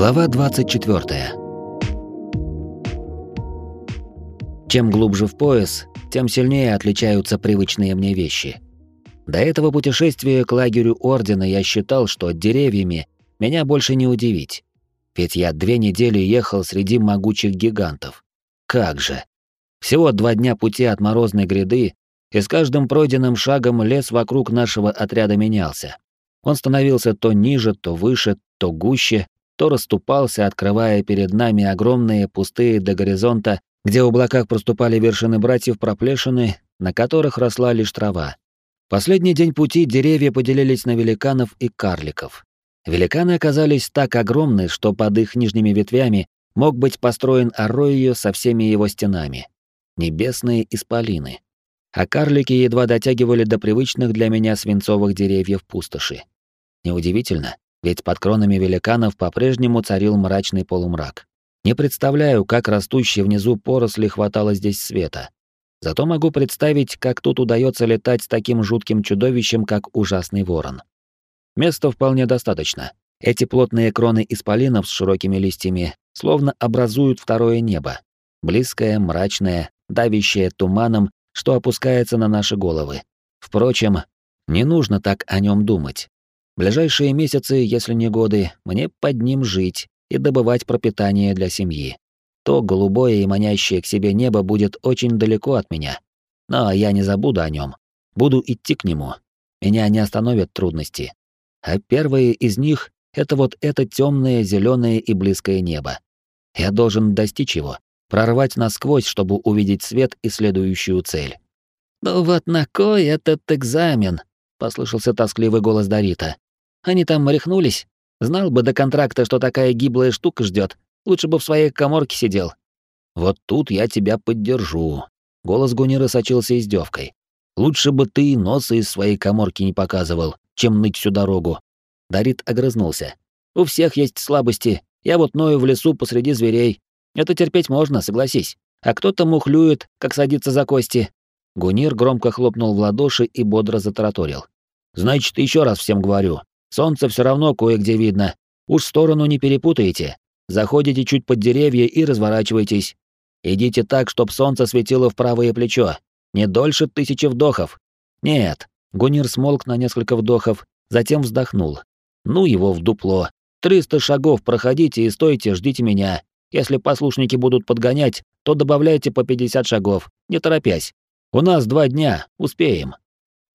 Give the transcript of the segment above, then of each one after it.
Глава 24. Чем глубже в пояс, тем сильнее отличаются привычные мне вещи. До этого путешествия к лагерю Ордена я считал, что деревьями меня больше не удивить. Ведь я две недели ехал среди могучих гигантов. Как же! Всего два дня пути от морозной гряды, и с каждым пройденным шагом лес вокруг нашего отряда менялся. Он становился то ниже, то выше, то гуще, то расступался, открывая перед нами огромные пустые до горизонта, где в облаках проступали вершины братьев проплешины, на которых росла лишь трава. Последний день пути деревья поделились на великанов и карликов. Великаны оказались так огромны, что под их нижними ветвями мог быть построен Арроио со всеми его стенами. Небесные исполины. А карлики едва дотягивали до привычных для меня свинцовых деревьев пустоши. Неудивительно, ведь под кронами великанов по-прежнему царил мрачный полумрак. Не представляю, как растущей внизу поросли хватало здесь света. Зато могу представить, как тут удается летать с таким жутким чудовищем, как ужасный ворон. Места вполне достаточно. Эти плотные кроны исполинов с широкими листьями словно образуют второе небо. Близкое, мрачное, давящее туманом, что опускается на наши головы. Впрочем, не нужно так о нем думать. Ближайшие месяцы, если не годы, мне под ним жить и добывать пропитание для семьи. То голубое и манящее к себе небо будет очень далеко от меня. Но я не забуду о нем. Буду идти к нему. Меня не остановят трудности. А первые из них — это вот это темное, зеленое и близкое небо. Я должен достичь его, прорвать насквозь, чтобы увидеть свет и следующую цель. «Ну вот на кой этот экзамен?» — послышался тоскливый голос Дарита. Они там морехнулись. Знал бы до контракта, что такая гиблая штука ждет. Лучше бы в своей коморке сидел. Вот тут я тебя поддержу. Голос Гунира сочился издевкой. Лучше бы ты носа из своей коморки не показывал, чем ныть всю дорогу. Дарит огрызнулся. У всех есть слабости. Я вот ною в лесу посреди зверей. Это терпеть можно, согласись. А кто-то мухлюет, как садится за кости. Гунир громко хлопнул в ладоши и бодро затараторил. Значит, еще раз всем говорю, Солнце все равно кое-где видно. Уж сторону не перепутаете. Заходите чуть под деревья и разворачивайтесь. Идите так, чтоб солнце светило в правое плечо. Не дольше тысячи вдохов. Нет. Гунир смолк на несколько вдохов, затем вздохнул. Ну его в дупло. Триста шагов проходите и стойте, ждите меня. Если послушники будут подгонять, то добавляйте по пятьдесят шагов, не торопясь. У нас два дня, успеем.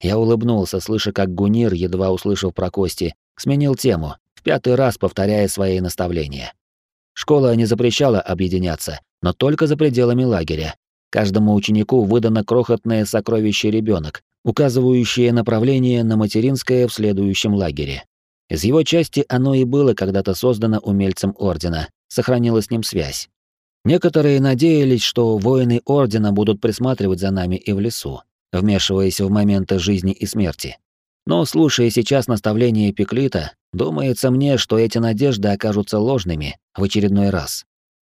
Я улыбнулся, слыша, как Гунир, едва услышав про кости, сменил тему, в пятый раз повторяя свои наставления. Школа не запрещала объединяться, но только за пределами лагеря. Каждому ученику выдано крохотное сокровище ребенок, указывающее направление на материнское в следующем лагере. Из его части оно и было когда-то создано умельцем Ордена, сохранила с ним связь. Некоторые надеялись, что воины Ордена будут присматривать за нами и в лесу вмешиваясь в моменты жизни и смерти. Но, слушая сейчас наставления Пеклита, думается мне, что эти надежды окажутся ложными в очередной раз.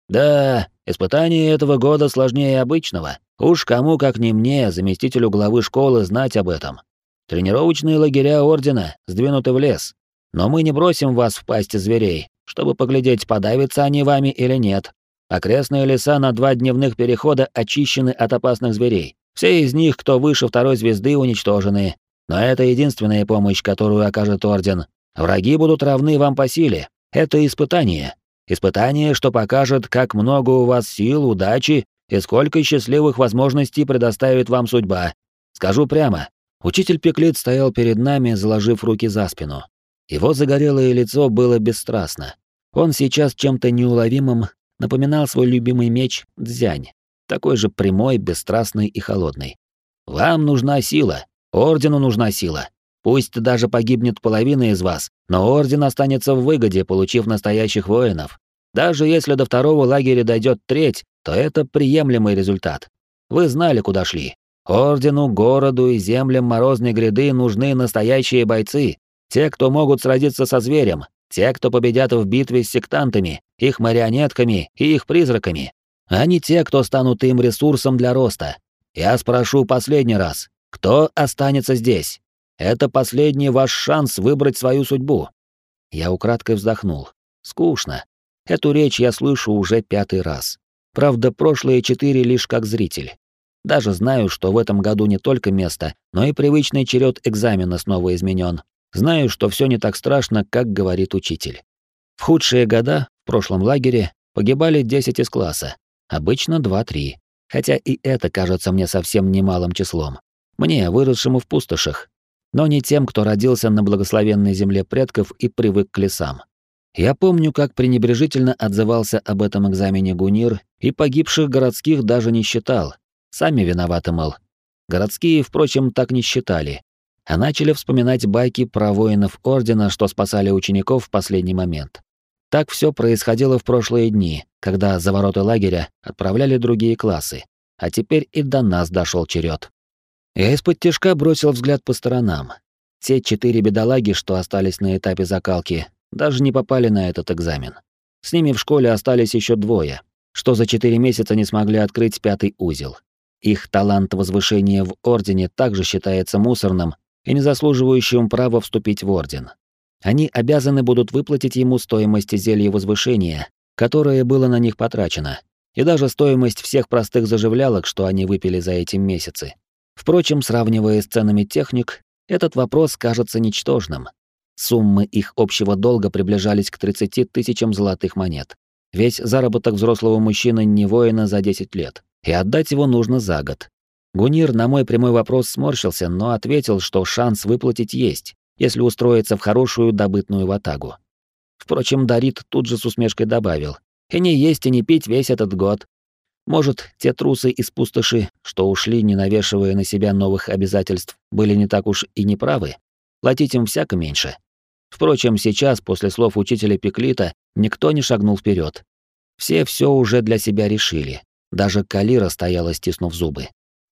Да, испытание этого года сложнее обычного. Уж кому, как не мне, заместителю главы школы, знать об этом. Тренировочные лагеря Ордена сдвинуты в лес. Но мы не бросим вас в пасти зверей, чтобы поглядеть, подавятся они вами или нет. Окрестные леса на два дневных перехода очищены от опасных зверей. Все из них, кто выше второй звезды, уничтожены. Но это единственная помощь, которую окажет Орден. Враги будут равны вам по силе. Это испытание. Испытание, что покажет, как много у вас сил, удачи и сколько счастливых возможностей предоставит вам судьба. Скажу прямо. Учитель Пеклит стоял перед нами, заложив руки за спину. Его загорелое лицо было бесстрастно. Он сейчас чем-то неуловимым напоминал свой любимый меч Дзянь такой же прямой, бесстрастный и холодный. Вам нужна сила, ордену нужна сила. Пусть даже погибнет половина из вас, но орден останется в выгоде, получив настоящих воинов. Даже если до второго лагеря дойдет треть, то это приемлемый результат. Вы знали, куда шли. Ордену, городу и землям Морозной гряды нужны настоящие бойцы, те, кто могут сразиться со зверем, те, кто победят в битве с сектантами, их марионетками и их призраками а не те, кто станут им ресурсом для роста. Я спрошу последний раз, кто останется здесь? Это последний ваш шанс выбрать свою судьбу. Я украдкой вздохнул. Скучно. Эту речь я слышу уже пятый раз. Правда, прошлые четыре лишь как зритель. Даже знаю, что в этом году не только место, но и привычный черед экзамена снова изменен. Знаю, что все не так страшно, как говорит учитель. В худшие года, в прошлом лагере, погибали 10 из класса, обычно 2-3. Хотя и это кажется мне совсем немалым числом. Мне, выросшему в пустошах, но не тем, кто родился на благословенной земле предков и привык к лесам. Я помню, как пренебрежительно отзывался об этом экзамене Гунир, и погибших городских даже не считал. Сами виноваты, мол. Городские, впрочем, так не считали. А начали вспоминать байки про воинов Ордена, что спасали учеников в последний момент. Так все происходило в прошлые дни, когда за ворота лагеря отправляли другие классы. А теперь и до нас дошел черед. Я из-под тяжка бросил взгляд по сторонам. Те четыре бедолаги, что остались на этапе закалки, даже не попали на этот экзамен. С ними в школе остались еще двое, что за четыре месяца не смогли открыть пятый узел. Их талант возвышения в Ордене также считается мусорным и не заслуживающим права вступить в Орден. Они обязаны будут выплатить ему стоимость зелья возвышения, которое было на них потрачено, и даже стоимость всех простых заживлялок, что они выпили за эти месяцы. Впрочем, сравнивая с ценами техник, этот вопрос кажется ничтожным. Суммы их общего долга приближались к 30 тысячам золотых монет. Весь заработок взрослого мужчины не воина за 10 лет, и отдать его нужно за год. Гунир на мой прямой вопрос сморщился, но ответил, что шанс выплатить есть, если устроиться в хорошую добытную ватагу. Впрочем, Дарит тут же с усмешкой добавил, и не есть, и не пить весь этот год. Может, те трусы из пустоши, что ушли, не навешивая на себя новых обязательств, были не так уж и неправы? Платить им всяко меньше. Впрочем, сейчас, после слов учителя Пеклита, никто не шагнул вперед. Все все уже для себя решили. Даже Калира стояла, стиснув зубы.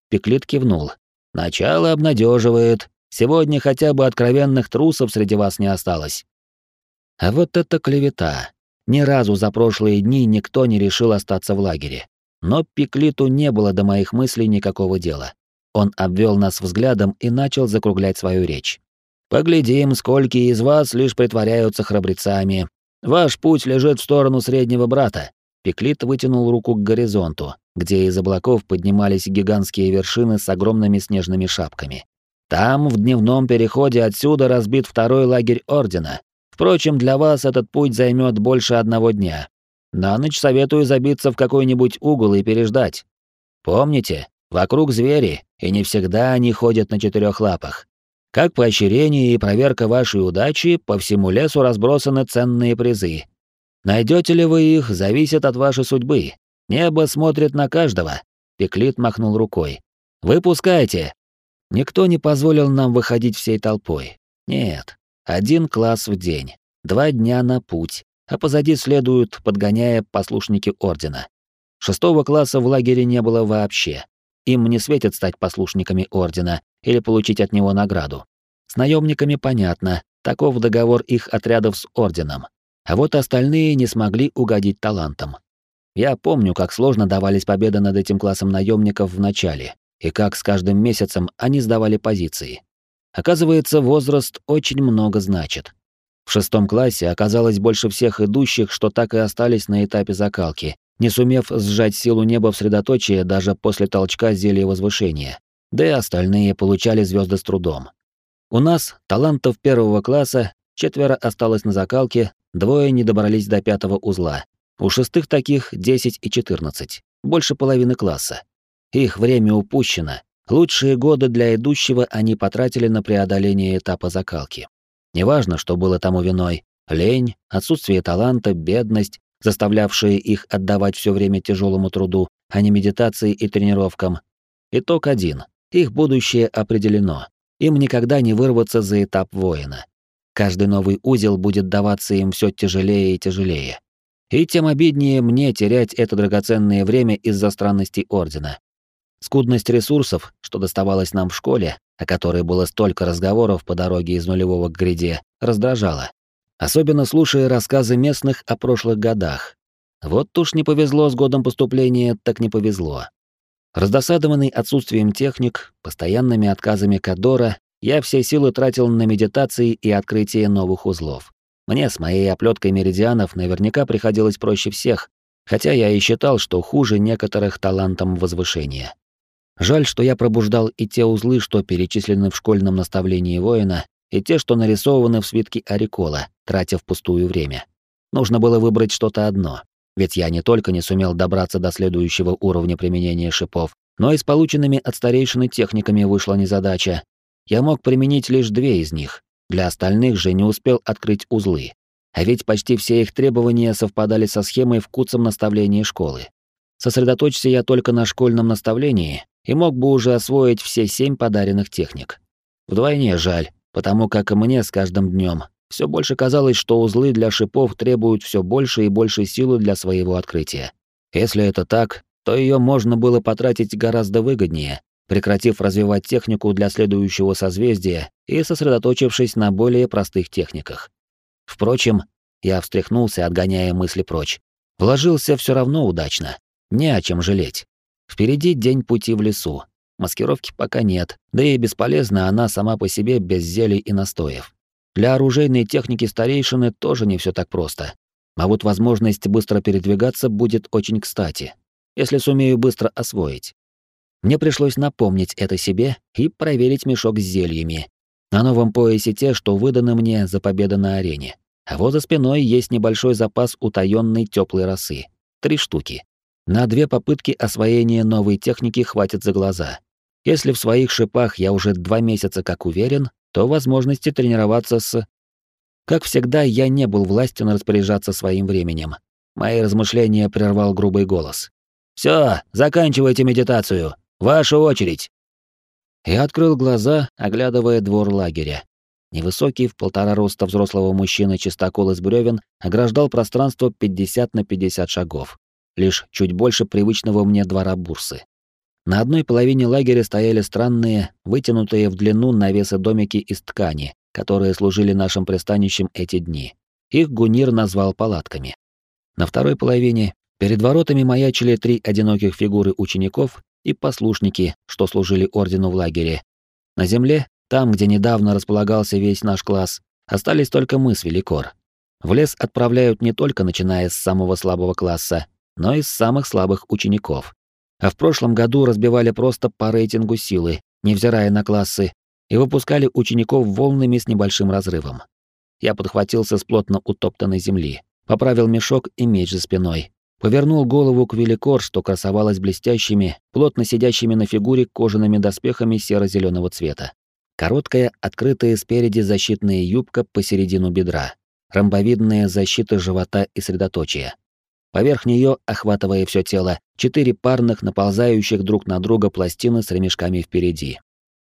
Пеклит кивнул. «Начало обнадеживает. Сегодня хотя бы откровенных трусов среди вас не осталось». А вот это клевета. Ни разу за прошлые дни никто не решил остаться в лагере. Но Пеклиту не было до моих мыслей никакого дела. Он обвел нас взглядом и начал закруглять свою речь. Поглядим, сколько из вас лишь притворяются храбрецами. Ваш путь лежит в сторону среднего брата. Пеклит вытянул руку к горизонту, где из облаков поднимались гигантские вершины с огромными снежными шапками. Там, в дневном переходе отсюда разбит второй лагерь Ордена. Впрочем, для вас этот путь займет больше одного дня. На ночь советую забиться в какой-нибудь угол и переждать. Помните, вокруг звери, и не всегда они ходят на четырех лапах. Как поощрение и проверка вашей удачи, по всему лесу разбросаны ценные призы. Найдете ли вы их, зависит от вашей судьбы. Небо смотрит на каждого. Пеклит махнул рукой. Выпускайте. Никто не позволил нам выходить всей толпой. Нет, один класс в день, два дня на путь, а позади следуют, подгоняя послушники ордена. Шестого класса в лагере не было вообще. Им не светит стать послушниками ордена или получить от него награду. С наемниками понятно, таков договор их отрядов с орденом. А вот остальные не смогли угодить талантам. Я помню, как сложно давались победы над этим классом наемников в начале, и как с каждым месяцем они сдавали позиции. Оказывается, возраст очень много значит. В шестом классе оказалось больше всех идущих, что так и остались на этапе закалки, не сумев сжать силу неба в средоточие даже после толчка зелья возвышения. Да и остальные получали звезды с трудом. У нас, талантов первого класса, четверо осталось на закалке, двое не добрались до пятого узла. У шестых таких 10 и 14, больше половины класса. Их время упущено. Лучшие годы для идущего они потратили на преодоление этапа закалки. Неважно, что было тому виной — лень, отсутствие таланта, бедность, заставлявшие их отдавать все время тяжелому труду, а не медитации и тренировкам. Итог один. Их будущее определено. Им никогда не вырваться за этап воина. Каждый новый узел будет даваться им все тяжелее и тяжелее. И тем обиднее мне терять это драгоценное время из-за странностей Ордена. Скудность ресурсов, что доставалось нам в школе, о которой было столько разговоров по дороге из нулевого к гряде, раздражала особенно слушая рассказы местных о прошлых годах. Вот уж не повезло с годом поступления, так не повезло. Раздосадованный отсутствием техник, постоянными отказами Кадора, я все силы тратил на медитации и открытие новых узлов. Мне с моей оплеткой меридианов наверняка приходилось проще всех, хотя я и считал, что хуже некоторых талантом возвышения. Жаль, что я пробуждал и те узлы, что перечислены в школьном наставлении воина, и те, что нарисованы в свитке Арикола, тратя впустую время. Нужно было выбрать что-то одно, ведь я не только не сумел добраться до следующего уровня применения шипов, но и с полученными от старейшины техниками вышла незадача. Я мог применить лишь две из них, для остальных же не успел открыть узлы. А ведь почти все их требования совпадали со схемой в куцом наставлении школы. Сосредоточься я только на школьном наставлении и мог бы уже освоить все семь подаренных техник. Вдвойне жаль, потому как мне с каждым днем все больше казалось, что узлы для шипов требуют все больше и больше силы для своего открытия. Если это так, то ее можно было потратить гораздо выгоднее, прекратив развивать технику для следующего созвездия и сосредоточившись на более простых техниках. Впрочем, я встряхнулся, отгоняя мысли прочь. Вложился все равно удачно. Не о чем жалеть. Впереди день пути в лесу. Маскировки пока нет, да и бесполезна она сама по себе без зелий и настоев. Для оружейной техники старейшины тоже не все так просто. А вот возможность быстро передвигаться будет очень кстати, если сумею быстро освоить. Мне пришлось напомнить это себе и проверить мешок с зельями. На новом поясе те, что выданы мне за победу на арене. А вот за спиной есть небольшой запас утаённой теплой росы. Три штуки. На две попытки освоения новой техники хватит за глаза. Если в своих шипах я уже два месяца как уверен, то возможности тренироваться с... Как всегда, я не был властен распоряжаться своим временем. Мои размышления прервал грубый голос. «Всё, заканчивайте медитацию. Ваша очередь!» Я открыл глаза, оглядывая двор лагеря. Невысокий, в полтора роста взрослого мужчины чистокол из бревен ограждал пространство 50 на 50 шагов. Лишь чуть больше привычного мне двора бурсы. На одной половине лагеря стояли странные, вытянутые в длину навесы домики из ткани, которые служили нашим пристанищем эти дни. Их Гунир назвал палатками. На второй половине перед воротами маячили три одиноких фигуры учеников и послушники, что служили ордену в лагере. На земле, там, где недавно располагался весь наш класс, остались только мы с Великор. В лес отправляют не только начиная с самого слабого класса, но и с самых слабых учеников. А в прошлом году разбивали просто по рейтингу силы, невзирая на классы, и выпускали учеников волнами с небольшим разрывом. Я подхватился с плотно утоптанной земли, поправил мешок и меч за спиной, Повернул голову к великор, что красовалась блестящими, плотно сидящими на фигуре кожаными доспехами серо зеленого цвета. Короткая, открытая спереди защитная юбка посередину бедра, ромбовидная защита живота и средоточия. Поверх нее, охватывая все тело, четыре парных, наползающих друг на друга пластины с ремешками впереди.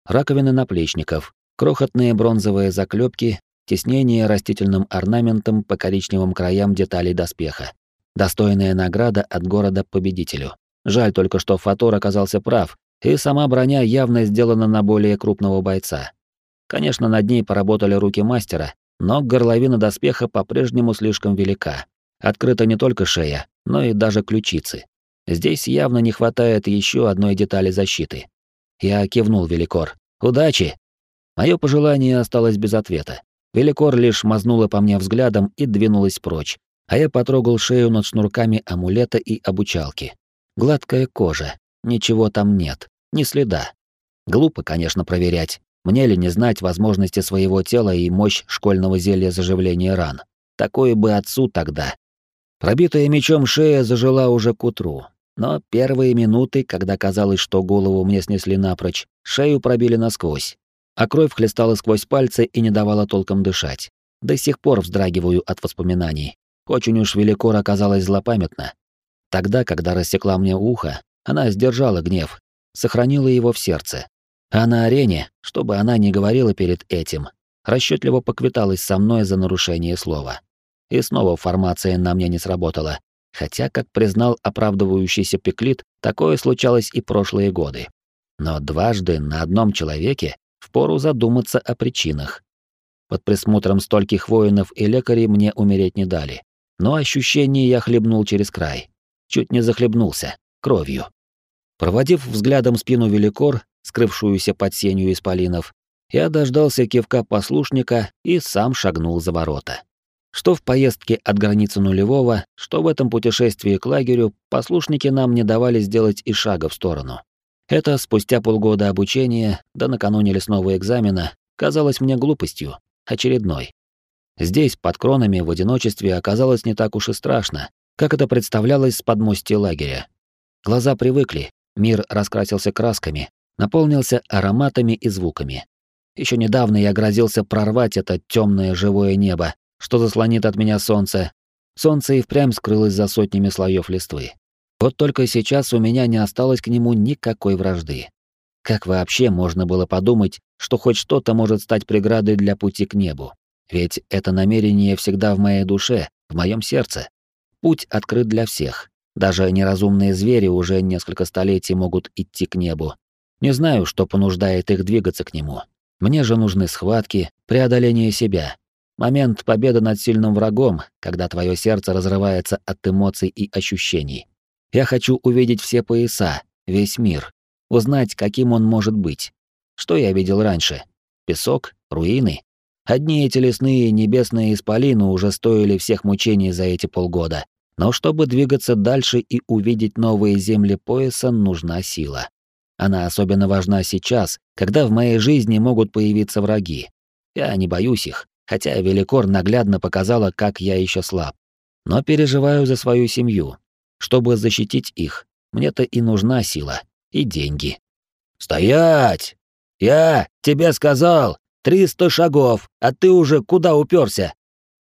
Раковины наплечников, крохотные бронзовые заклепки, теснение растительным орнаментом по коричневым краям деталей доспеха. Достойная награда от города победителю. Жаль только, что Фатор оказался прав, и сама броня явно сделана на более крупного бойца. Конечно, над ней поработали руки мастера, но горловина доспеха по-прежнему слишком велика. Открыта не только шея, но и даже ключицы. Здесь явно не хватает еще одной детали защиты. Я кивнул Великор. «Удачи!» Мое пожелание осталось без ответа. Великор лишь мазнула по мне взглядом и двинулась прочь, а я потрогал шею над шнурками амулета и обучалки. Гладкая кожа, ничего там нет, ни следа. Глупо, конечно, проверять. Мне ли не знать возможности своего тела и мощь школьного зелья заживления ран? Такое бы отцу тогда. Пробитая мечом шея зажила уже к утру. Но первые минуты, когда казалось, что голову мне снесли напрочь, шею пробили насквозь. А кровь хлестала сквозь пальцы и не давала толком дышать. До сих пор вздрагиваю от воспоминаний. Очень уж Великор оказалась злопамятна. Тогда, когда рассекла мне ухо, она сдержала гнев, сохранила его в сердце. А на арене, чтобы она не говорила перед этим, расчетливо поквиталась со мной за нарушение слова. И снова формация на мне не сработала, хотя, как признал оправдывающийся Пеклит, такое случалось и прошлые годы. Но дважды на одном человеке впору задуматься о причинах. Под присмотром стольких воинов и лекарей мне умереть не дали но ощущение я хлебнул через край. Чуть не захлебнулся, кровью. Проводив взглядом спину великор, скрывшуюся под сенью исполинов, я дождался кивка послушника и сам шагнул за ворота. Что в поездке от границы нулевого, что в этом путешествии к лагерю, послушники нам не давали сделать и шага в сторону. Это спустя полгода обучения, да накануне лесного экзамена, казалось мне глупостью, очередной. Здесь, под кронами, в одиночестве оказалось не так уж и страшно, как это представлялось с подмостья лагеря. Глаза привыкли, мир раскрасился красками, наполнился ароматами и звуками. Еще недавно я грозился прорвать это темное живое небо, что заслонит от меня солнце. Солнце и впрямь скрылось за сотнями слоев листвы. Вот только сейчас у меня не осталось к нему никакой вражды. Как вообще можно было подумать, что хоть что-то может стать преградой для пути к небу? Ведь это намерение всегда в моей душе, в моем сердце. Путь открыт для всех. Даже неразумные звери уже несколько столетий могут идти к небу. Не знаю, что понуждает их двигаться к нему. Мне же нужны схватки, преодоление себя, Момент победы над сильным врагом, когда твое сердце разрывается от эмоций и ощущений. Я хочу увидеть все пояса, весь мир, узнать, каким он может быть. Что я видел раньше? Песок? Руины? Одни эти лесные небесные исполины уже стоили всех мучений за эти полгода. Но чтобы двигаться дальше и увидеть новые земли пояса, нужна сила. Она особенно важна сейчас, когда в моей жизни могут появиться враги. Я не боюсь их, хотя Великор наглядно показала, как я еще слаб. Но переживаю за свою семью. Чтобы защитить их, мне-то и нужна сила, и деньги. «Стоять! Я тебе сказал! Триста шагов, а ты уже куда уперся?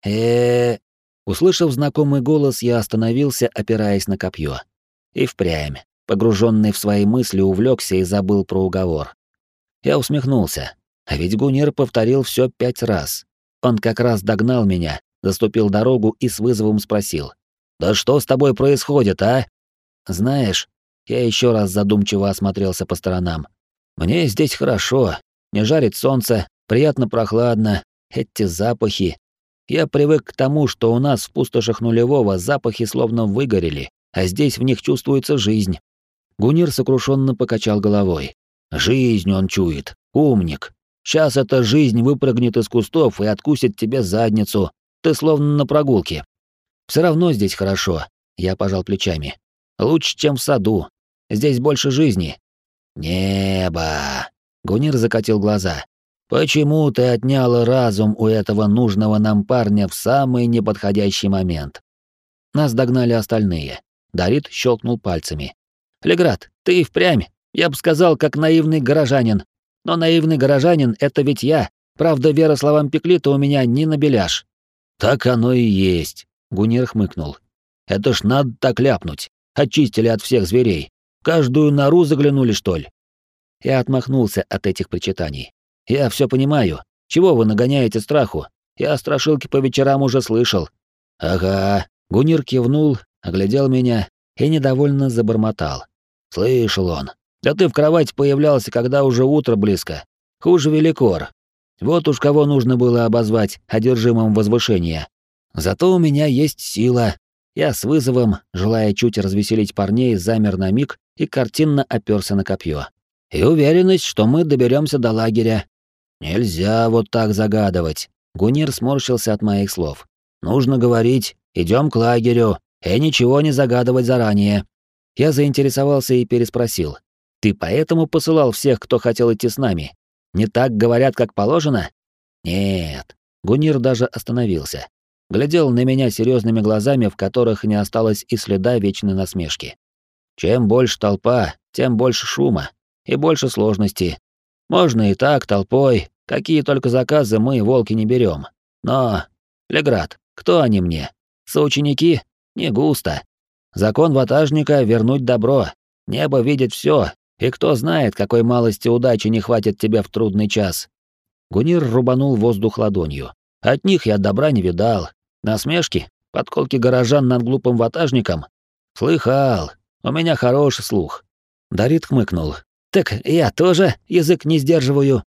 э Услышав знакомый голос, я остановился, опираясь на копье. И впрямь, погруженный в свои мысли, увлекся и забыл про уговор. Я усмехнулся. А ведь Гунир повторил все пять раз. Он как раз догнал меня, заступил дорогу и с вызовом спросил. «Да что с тобой происходит, а?» «Знаешь...» Я еще раз задумчиво осмотрелся по сторонам. «Мне здесь хорошо. Не жарит солнце, приятно прохладно. Эти запахи. Я привык к тому, что у нас в пустошах нулевого запахи словно выгорели, а здесь в них чувствуется жизнь». Гунир сокрушенно покачал головой. «Жизнь он чует. Умник. Сейчас эта жизнь выпрыгнет из кустов и откусит тебе задницу. Ты словно на прогулке. Все равно здесь хорошо, я пожал плечами. Лучше, чем в саду. Здесь больше жизни. Небо. Гунир закатил глаза. Почему ты отняла разум у этого нужного нам парня в самый неподходящий момент? Нас догнали остальные. Дарит щелкнул пальцами. Леград, ты и впрямь, я бы сказал, как наивный горожанин. Но наивный горожанин — это ведь я. Правда, вера словам Пеклита у меня не на беляш. Так оно и есть, Гунир хмыкнул. Это ж надо так ляпнуть. Очистили от всех зверей. Каждую нору заглянули, что ли? Я отмахнулся от этих причитаний. Я все понимаю. Чего вы нагоняете страху? Я страшилки по вечерам уже слышал. Ага. Гунир кивнул, оглядел меня и недовольно забормотал. Слышал он. Да ты в кровати появлялся, когда уже утро близко. Хуже великор. Вот уж кого нужно было обозвать одержимым возвышения. Зато у меня есть сила. Я с вызовом, желая чуть развеселить парней, замер на миг и картинно оперся на копье. И уверенность, что мы доберемся до лагеря. Нельзя вот так загадывать. Гунир сморщился от моих слов. Нужно говорить, идем к лагерю, и ничего не загадывать заранее. Я заинтересовался и переспросил. Ты поэтому посылал всех, кто хотел идти с нами? Не так говорят, как положено? Нет. Гунир даже остановился. Глядел на меня серьезными глазами, в которых не осталось и следа вечной насмешки. Чем больше толпа, тем больше шума и больше сложностей. Можно и так, толпой, какие только заказы мы, волки, не берем. Но, Леград, кто они мне? Соученики? Не густо. Закон ватажника — вернуть добро. Небо видит все, и кто знает, какой малости удачи не хватит тебе в трудный час. Гунир рубанул воздух ладонью. От них я добра не видал. Насмешки, подколки горожан над глупым ватажником. Слыхал, у меня хороший слух. Дарит хмыкнул. Так я тоже язык не сдерживаю.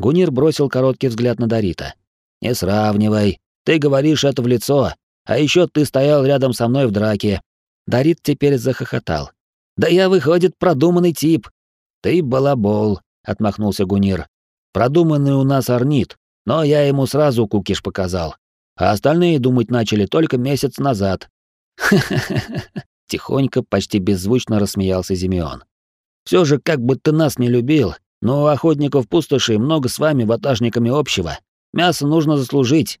Гунир бросил короткий взгляд на Дарита. Не сравнивай. Ты говоришь это в лицо, а еще ты стоял рядом со мной в драке. Дарит теперь захохотал. Да я, выходит, продуманный тип. Ты балабол, отмахнулся Гунир. Продуманный у нас орнит, но я ему сразу кукиш показал. а остальные думать начали только месяц назад. Тихонько, почти беззвучно рассмеялся Зимеон. Все же, как бы ты нас не любил, но у охотников пустоши много с вами ватажниками общего. Мясо нужно заслужить.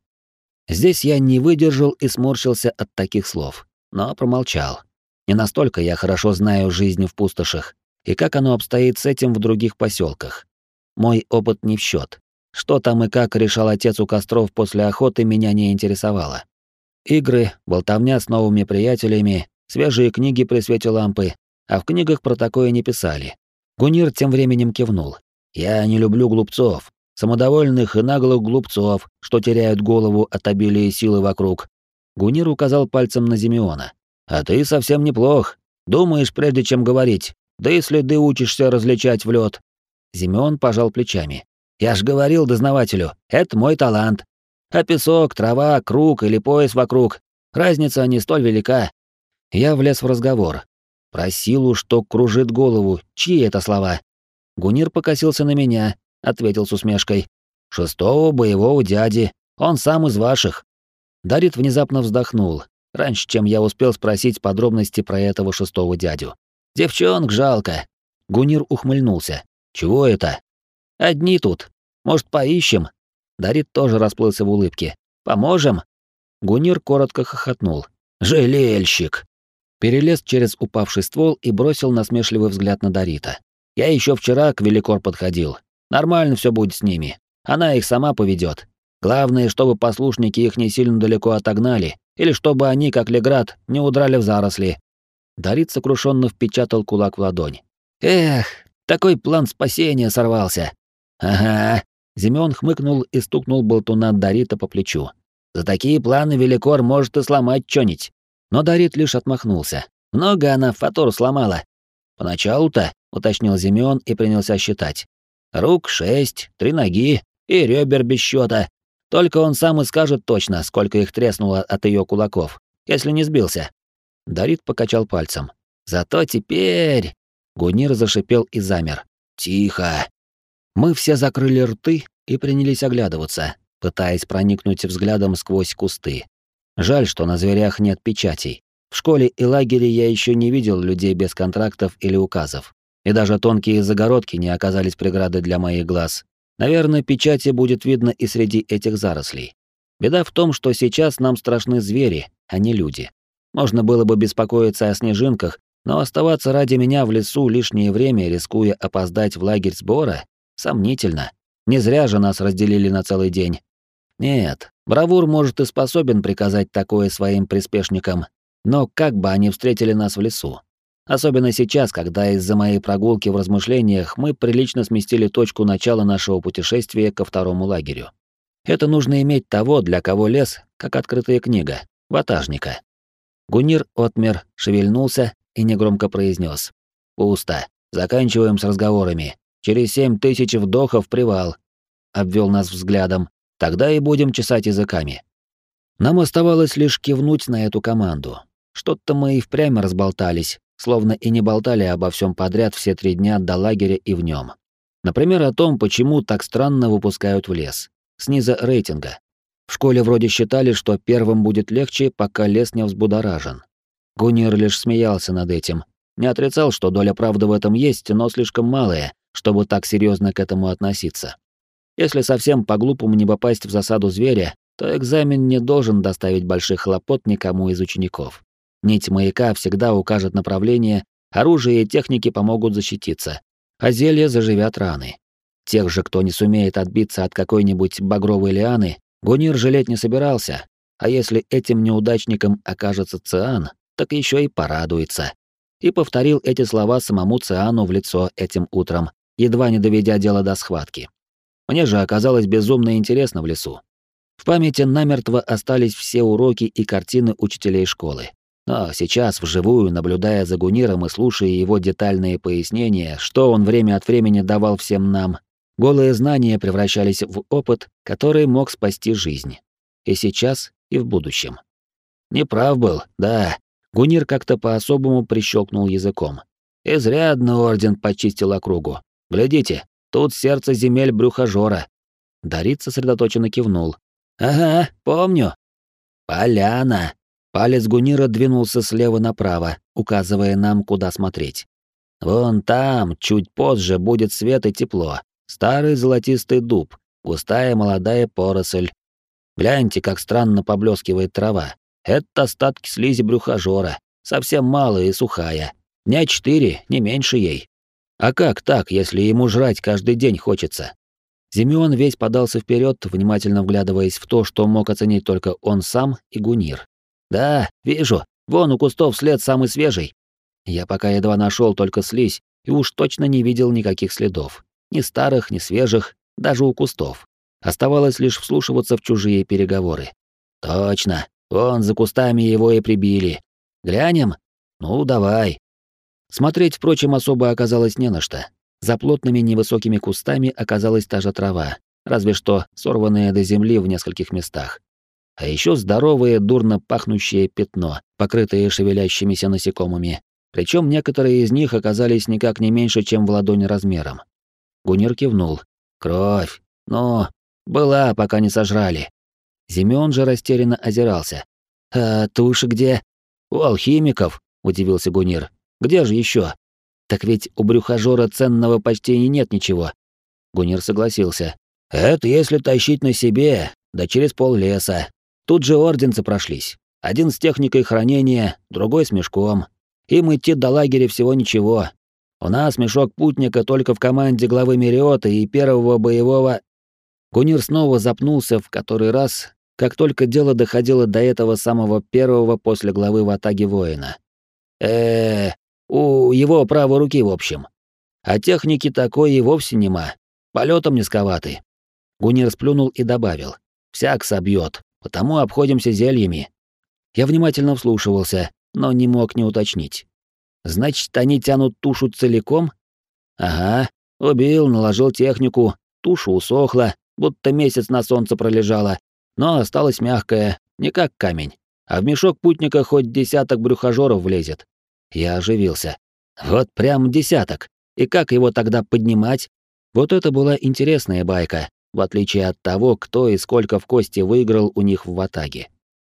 Здесь я не выдержал и сморщился от таких слов, но промолчал. Не настолько я хорошо знаю жизнь в пустошах и как оно обстоит с этим в других поселках. Мой опыт не в счет. Что там и как решал отец у костров после охоты, меня не интересовало. Игры, болтовня с новыми приятелями, свежие книги при свете лампы, а в книгах про такое не писали. Гунир тем временем кивнул. «Я не люблю глупцов, самодовольных и наглых глупцов, что теряют голову от обилия силы вокруг». Гунир указал пальцем на Зимеона. «А ты совсем неплох. Думаешь, прежде чем говорить. Да и следы учишься различать в лед. Зимеон пожал плечами. «Я ж говорил дознавателю, это мой талант. А песок, трава, круг или пояс вокруг, разница не столь велика». Я влез в разговор. Про силу, что кружит голову, чьи это слова? Гунир покосился на меня, ответил с усмешкой. «Шестого боевого дяди, он сам из ваших». Дарит внезапно вздохнул, раньше, чем я успел спросить подробности про этого шестого дядю. «Девчонок жалко». Гунир ухмыльнулся. Чего это? Одни тут. Может, поищем? Дарит тоже расплылся в улыбке. Поможем? Гунир коротко хохотнул. Жалельщик. Перелез через упавший ствол и бросил насмешливый взгляд на Дарита. Я еще вчера к Великор подходил. Нормально все будет с ними. Она их сама поведет. Главное, чтобы послушники их не сильно далеко отогнали, или чтобы они, как Леград, не удрали в заросли. Дарит сокрушенно впечатал кулак в ладонь. Эх, такой план спасения сорвался. Ага. Зимён хмыкнул и стукнул болтуна Дарита по плечу. За такие планы Великор может и сломать чё-нибудь. Но Дарит лишь отмахнулся. Много она Фатору сломала. Поначалу-то, уточнил Зимён и принялся считать. Рук шесть, три ноги и ребер без счета. Только он сам и скажет точно, сколько их треснуло от ее кулаков, если не сбился. Дарит покачал пальцем. Зато теперь Гунир зашипел и замер. «Тихо!» Мы все закрыли рты и принялись оглядываться, пытаясь проникнуть взглядом сквозь кусты. Жаль, что на зверях нет печатей. В школе и лагере я еще не видел людей без контрактов или указов. И даже тонкие загородки не оказались преградой для моих глаз. Наверное, печати будет видно и среди этих зарослей. Беда в том, что сейчас нам страшны звери, а не люди. Можно было бы беспокоиться о снежинках но оставаться ради меня в лесу лишнее время, рискуя опоздать в лагерь сбора, сомнительно. Не зря же нас разделили на целый день. Нет, Бравур может и способен приказать такое своим приспешникам, но как бы они встретили нас в лесу? Особенно сейчас, когда из-за моей прогулки в размышлениях мы прилично сместили точку начала нашего путешествия ко второму лагерю. Это нужно иметь того, для кого лес, как открытая книга, ватажника. Гунир отмер, шевельнулся и негромко произнес: «Пусто. Заканчиваем с разговорами. Через семь тысяч вдохов привал». Обвел нас взглядом. «Тогда и будем чесать языками». Нам оставалось лишь кивнуть на эту команду. Что-то мы и впрямь разболтались, словно и не болтали обо всем подряд все три дня до лагеря и в нем. Например, о том, почему так странно выпускают в лес. Сниза рейтинга. В школе вроде считали, что первым будет легче, пока лес не взбудоражен. Гунир лишь смеялся над этим. Не отрицал, что доля правды в этом есть, но слишком малая, чтобы так серьезно к этому относиться. Если совсем по-глупому не попасть в засаду зверя, то экзамен не должен доставить больших хлопот никому из учеников. Нить маяка всегда укажет направление, оружие и техники помогут защититься, а зелья заживят раны. Тех же, кто не сумеет отбиться от какой-нибудь багровой лианы, Гунир жалеть не собирался, а если этим неудачником окажется Циан, так еще и порадуется. И повторил эти слова самому Циану в лицо этим утром, едва не доведя дело до схватки. Мне же оказалось безумно интересно в лесу. В памяти намертво остались все уроки и картины учителей школы. Но сейчас, вживую, наблюдая за Гуниром и слушая его детальные пояснения, что он время от времени давал всем нам, голые знания превращались в опыт, который мог спасти жизнь. И сейчас, и в будущем. Неправ был, да, Гунир как-то по-особому прищелкнул языком. Изрядно орден почистил округу. Глядите, тут сердце земель брюхожора. Дарит сосредоточенно кивнул. Ага, помню. Поляна. Палец Гунира двинулся слева направо, указывая нам, куда смотреть. Вон там, чуть позже, будет свет и тепло. Старый золотистый дуб, густая молодая поросль. Гляньте, как странно поблескивает трава. Это остатки слизи брюхожора, совсем малая и сухая. Дня четыре, не меньше ей. А как так, если ему жрать каждый день хочется? Зимеон весь подался вперед, внимательно вглядываясь в то, что мог оценить только он сам и Гунир. «Да, вижу. Вон у кустов след самый свежий». Я пока едва нашел только слизь и уж точно не видел никаких следов. Ни старых, ни свежих, даже у кустов. Оставалось лишь вслушиваться в чужие переговоры. «Точно. Вон за кустами его и прибили. Глянем? Ну, давай». Смотреть, впрочем, особо оказалось не на что. За плотными невысокими кустами оказалась та же трава, разве что сорванная до земли в нескольких местах а еще здоровое, дурно пахнущее пятно, покрытое шевелящимися насекомыми. Причем некоторые из них оказались никак не меньше, чем в ладонь размером. Гунир кивнул. «Кровь. Но была, пока не сожрали». Зимён же растерянно озирался. «А туши где?» «У алхимиков», — удивился Гунир. «Где же еще? «Так ведь у брюхожора ценного почти и нет ничего». Гунир согласился. «Это если тащить на себе, да через пол леса. Тут же орденцы прошлись. Один с техникой хранения, другой с мешком. Им идти до лагеря всего ничего. У нас мешок путника только в команде главы Мериота и первого боевого... Гунир снова запнулся в который раз, как только дело доходило до этого самого первого после главы в атаге воина. э, -э у его правой руки, в общем. А техники такой и вовсе нема. Полетом низковаты. Гунир сплюнул и добавил. Всяк собьет потому обходимся зельями. Я внимательно вслушивался, но не мог не уточнить. Значит, они тянут тушу целиком? Ага, убил, наложил технику, туша усохла, будто месяц на солнце пролежала, но осталась мягкая, не как камень. А в мешок путника хоть десяток брюхожоров влезет. Я оживился. Вот прям десяток. И как его тогда поднимать? Вот это была интересная байка, в отличие от того, кто и сколько в кости выиграл у них в ватаге.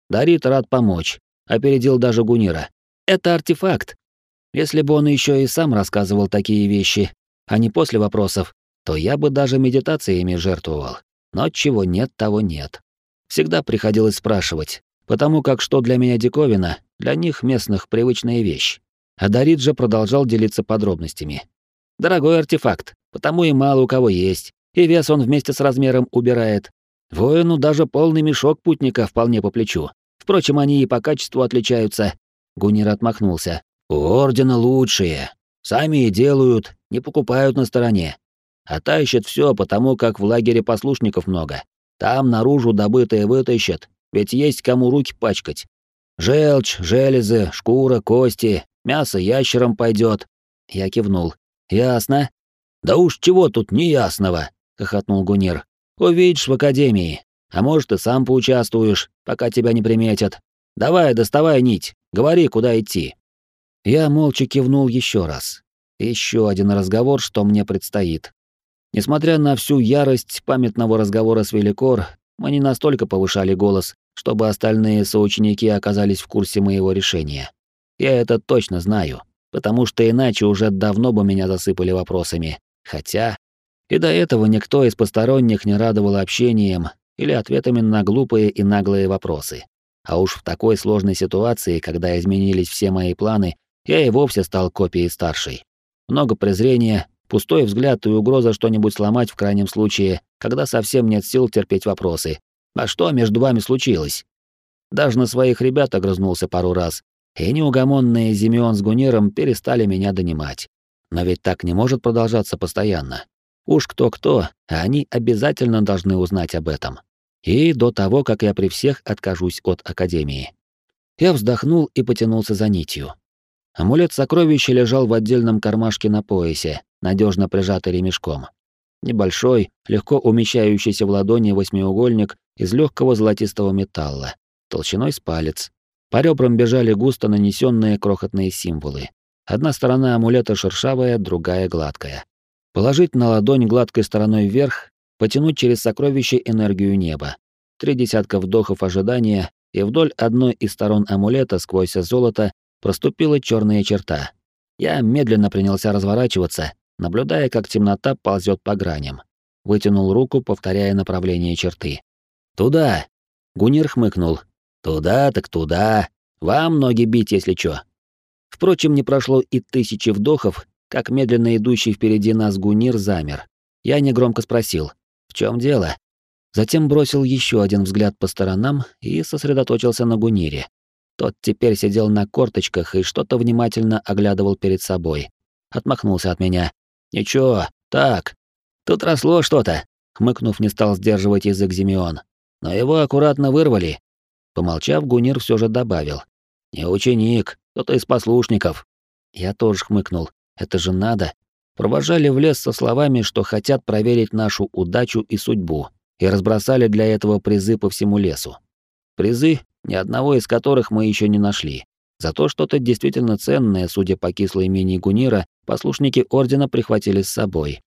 Дарит рад помочь, опередил даже Гунира. Это артефакт. Если бы он еще и сам рассказывал такие вещи, а не после вопросов, то я бы даже медитациями жертвовал. Но чего нет, того нет. Всегда приходилось спрашивать, потому как что для меня диковина, для них местных привычная вещь. А Дарит же продолжал делиться подробностями. Дорогой артефакт, потому и мало у кого есть и вес он вместе с размером убирает. Воину даже полный мешок путника вполне по плечу. Впрочем, они и по качеству отличаются. Гунир отмахнулся. У ордена лучшие. Сами и делают, не покупают на стороне. А тащат все потому, как в лагере послушников много. Там наружу добытое вытащат, ведь есть кому руки пачкать. Желчь, железы, шкура, кости, мясо ящером пойдет. Я кивнул. Ясно. Да уж чего тут неясного хохотнул Гунир. Увидишь в академии. А может, и сам поучаствуешь, пока тебя не приметят. Давай, доставай нить, говори, куда идти. Я молча кивнул еще раз. Еще один разговор, что мне предстоит. Несмотря на всю ярость памятного разговора с Великор, мы не настолько повышали голос, чтобы остальные соученики оказались в курсе моего решения. Я это точно знаю, потому что иначе уже давно бы меня засыпали вопросами. Хотя и до этого никто из посторонних не радовал общением или ответами на глупые и наглые вопросы. А уж в такой сложной ситуации, когда изменились все мои планы, я и вовсе стал копией старшей. Много презрения, пустой взгляд и угроза что-нибудь сломать в крайнем случае, когда совсем нет сил терпеть вопросы. А что между вами случилось? Даже на своих ребят огрызнулся пару раз, и неугомонные Зимеон с Гуниром перестали меня донимать. Но ведь так не может продолжаться постоянно. Уж кто-кто, а они обязательно должны узнать об этом. И до того, как я при всех откажусь от Академии. Я вздохнул и потянулся за нитью. Амулет сокровища лежал в отдельном кармашке на поясе, надежно прижатый ремешком. Небольшой, легко умещающийся в ладони восьмиугольник из легкого золотистого металла, толщиной с палец. По ребрам бежали густо нанесенные крохотные символы. Одна сторона амулета шершавая, другая гладкая. Положить на ладонь гладкой стороной вверх, потянуть через сокровище энергию неба. Три десятка вдохов ожидания, и вдоль одной из сторон амулета сквозь золото проступила черная черта. Я медленно принялся разворачиваться, наблюдая, как темнота ползет по граням. Вытянул руку, повторяя направление черты. «Туда!» Гунир хмыкнул. «Туда так туда. Вам ноги бить, если чё». Впрочем, не прошло и тысячи вдохов, как медленно идущий впереди нас Гунир замер. Я негромко спросил, в чем дело? Затем бросил еще один взгляд по сторонам и сосредоточился на Гунире. Тот теперь сидел на корточках и что-то внимательно оглядывал перед собой. Отмахнулся от меня. «Ничего, так. Тут росло что-то», — хмыкнув, не стал сдерживать язык Зимеон. «Но его аккуратно вырвали». Помолчав, Гунир все же добавил. «Не ученик, кто-то из послушников». Я тоже хмыкнул. «Это же надо». Провожали в лес со словами, что хотят проверить нашу удачу и судьбу, и разбросали для этого призы по всему лесу. Призы, ни одного из которых мы еще не нашли. Зато что-то действительно ценное, судя по кислой мини Гунира, послушники Ордена прихватили с собой.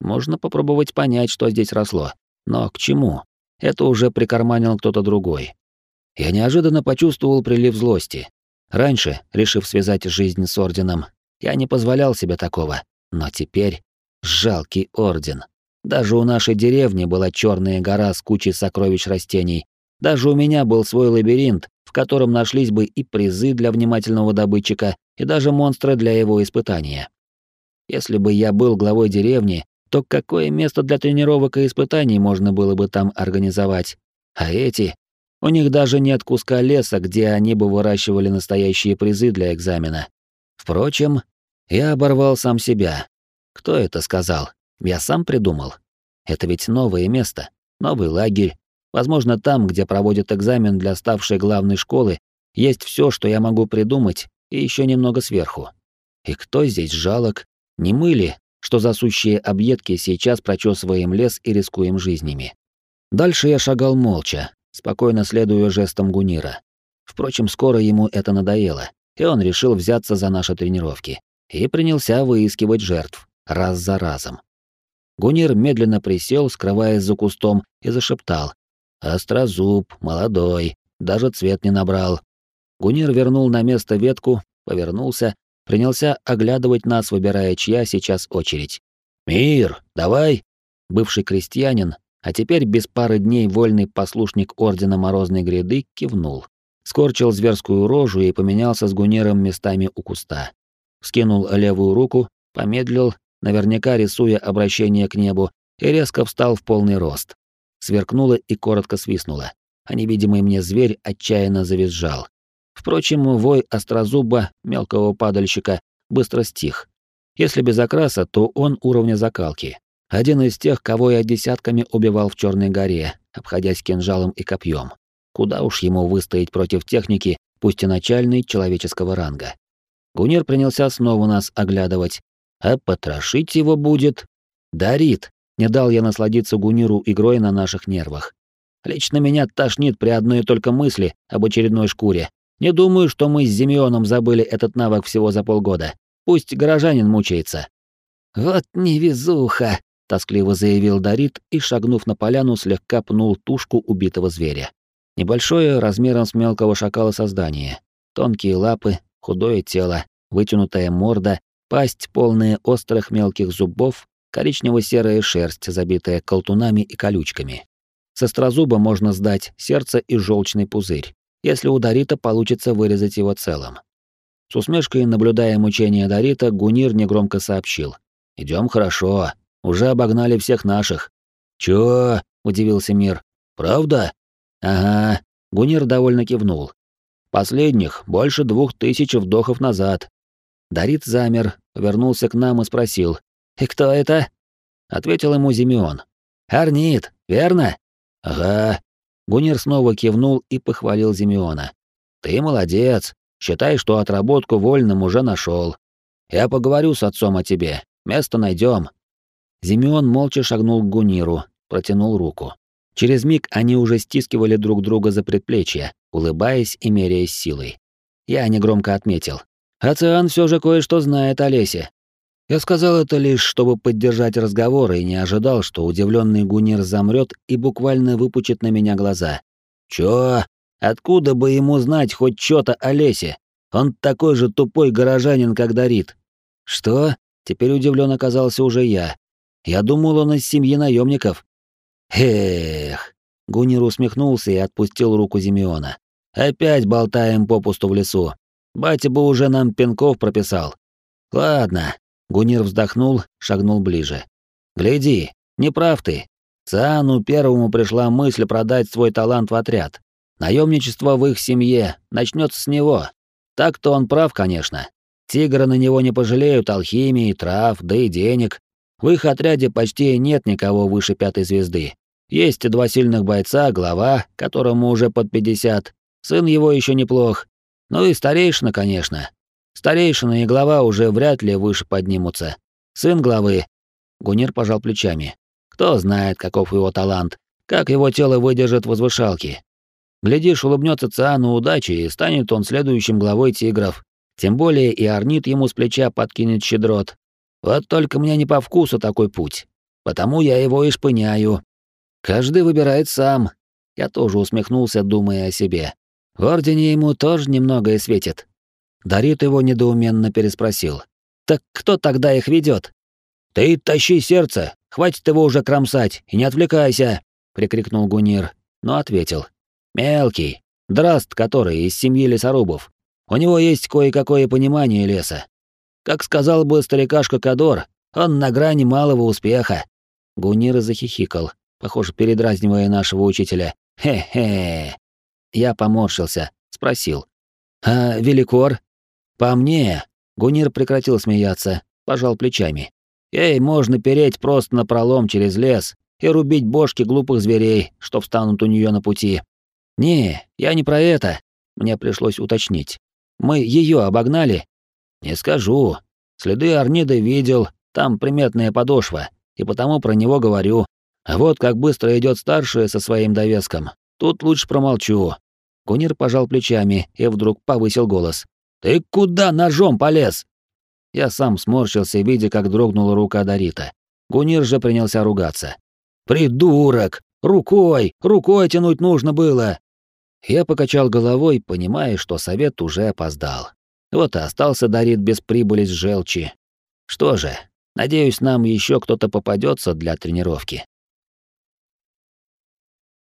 Можно попробовать понять, что здесь росло. Но к чему? Это уже прикарманил кто-то другой. Я неожиданно почувствовал прилив злости. Раньше, решив связать жизнь с Орденом, я не позволял себе такого. Но теперь жалкий Орден. Даже у нашей деревни была черная гора с кучей сокровищ растений. Даже у меня был свой лабиринт, в котором нашлись бы и призы для внимательного добытчика, и даже монстры для его испытания. Если бы я был главой деревни, то какое место для тренировок и испытаний можно было бы там организовать? А эти? У них даже нет куска леса, где они бы выращивали настоящие призы для экзамена. Впрочем, я оборвал сам себя. Кто это сказал? Я сам придумал. Это ведь новое место, новый лагерь. Возможно, там, где проводят экзамен для ставшей главной школы, есть все, что я могу придумать, и еще немного сверху. И кто здесь жалок? Не мы ли, что за сущие объедки сейчас прочесываем лес и рискуем жизнями? Дальше я шагал молча, спокойно следуя жестам Гунира. Впрочем, скоро ему это надоело, и он решил взяться за наши тренировки и принялся выискивать жертв раз за разом. Гунир медленно присел, скрываясь за кустом, и зашептал. «Острозуб, молодой, даже цвет не набрал». Гунир вернул на место ветку, повернулся, принялся оглядывать нас, выбирая, чья сейчас очередь. «Мир, давай!» Бывший крестьянин, а теперь без пары дней вольный послушник Ордена Морозной Гряды, кивнул. Скорчил зверскую рожу и поменялся с Гуниром местами у куста. Скинул левую руку, помедлил наверняка рисуя обращение к небу, и резко встал в полный рост. Сверкнуло и коротко свистнуло, а невидимый мне зверь отчаянно завизжал. Впрочем, вой острозуба, мелкого падальщика, быстро стих. Если без окраса, то он уровня закалки. Один из тех, кого я десятками убивал в Черной горе, обходясь кинжалом и копьем. Куда уж ему выстоять против техники, пусть и начальной, человеческого ранга. Гунир принялся снова нас оглядывать, а потрошить его будет. Дарит. Не дал я насладиться Гуниру игрой на наших нервах. Лично меня тошнит при одной только мысли об очередной шкуре. Не думаю, что мы с Зимеоном забыли этот навык всего за полгода. Пусть горожанин мучается. Вот невезуха, тоскливо заявил Дарит и, шагнув на поляну, слегка пнул тушку убитого зверя. Небольшое, размером с мелкого шакала создание. Тонкие лапы, худое тело, вытянутая морда Пасть, полная острых мелких зубов, коричнево-серая шерсть, забитая колтунами и колючками. С острозуба можно сдать сердце и желчный пузырь, если у Дарита получится вырезать его целым. С усмешкой, наблюдая мучения Дарита, Гунир негромко сообщил. «Идем хорошо, уже обогнали всех наших». «Чё?» — удивился Мир. «Правда?» «Ага», — Гунир довольно кивнул. «Последних больше двух тысяч вдохов назад, Дарит замер, вернулся к нам и спросил. «И кто это?» Ответил ему Зимеон. «Арнит, верно?» «Ага». Гунир снова кивнул и похвалил Зимеона. «Ты молодец. Считай, что отработку вольным уже нашел. Я поговорю с отцом о тебе. Место найдем. Зимеон молча шагнул к Гуниру, протянул руку. Через миг они уже стискивали друг друга за предплечья, улыбаясь и меряясь силой. Я негромко отметил. Ациан все же кое-что знает о лесе. Я сказал это лишь, чтобы поддержать разговор, и не ожидал, что удивленный Гунир замрет и буквально выпучит на меня глаза. «Чё?» Откуда бы ему знать хоть что-то о лесе? Он такой же тупой горожанин, как Дарит. Что? Теперь удивлен оказался уже я. Я думал, он из семьи наемников. Эх. Гунир усмехнулся и отпустил руку Зимеона. Опять болтаем попусту в лесу. Батя бы уже нам пинков прописал. Ладно. Гунир вздохнул, шагнул ближе. Гляди, не прав ты. Циану первому пришла мысль продать свой талант в отряд. Наемничество в их семье начнется с него. Так-то он прав, конечно. Тигры на него не пожалеют алхимии, трав, да и денег. В их отряде почти нет никого выше пятой звезды. Есть два сильных бойца, глава, которому уже под 50. Сын его еще неплох. Ну и старейшина, конечно. Старейшина и глава уже вряд ли выше поднимутся. Сын главы. Гунир пожал плечами. Кто знает, каков его талант, как его тело выдержит возвышалки. Глядишь, улыбнется Циану удачи, и станет он следующим главой тигров. Тем более и Арнит ему с плеча подкинет щедрот. Вот только мне не по вкусу такой путь. Потому я его и шпыняю. Каждый выбирает сам. Я тоже усмехнулся, думая о себе. В Ордене ему тоже немного и светит. Дарит его недоуменно переспросил. «Так кто тогда их ведет? «Ты тащи сердце, хватит его уже кромсать, и не отвлекайся!» — прикрикнул Гунир, но ответил. «Мелкий, драст который из семьи лесорубов. У него есть кое-какое понимание леса. Как сказал бы старикашка Кадор, он на грани малого успеха». Гунир захихикал, похоже, передразнивая нашего учителя. «Хе-хе!» Я поморщился, спросил. «А Великор?» «По мне!» Гунир прекратил смеяться, пожал плечами. Ей можно переть просто на пролом через лес и рубить бошки глупых зверей, что встанут у нее на пути. Не, я не про это. Мне пришлось уточнить. Мы ее обогнали? Не скажу. Следы Арниды видел, там приметная подошва, и потому про него говорю. А вот как быстро идет старшая со своим довеском. Тут лучше промолчу. Кунир пожал плечами и вдруг повысил голос. «Ты куда ножом полез?» Я сам сморщился, видя, как дрогнула рука Дарита. Гунир же принялся ругаться. «Придурок! Рукой! Рукой тянуть нужно было!» Я покачал головой, понимая, что совет уже опоздал. Вот и остался Дарит без прибыли с желчи. Что же, надеюсь, нам еще кто-то попадется для тренировки.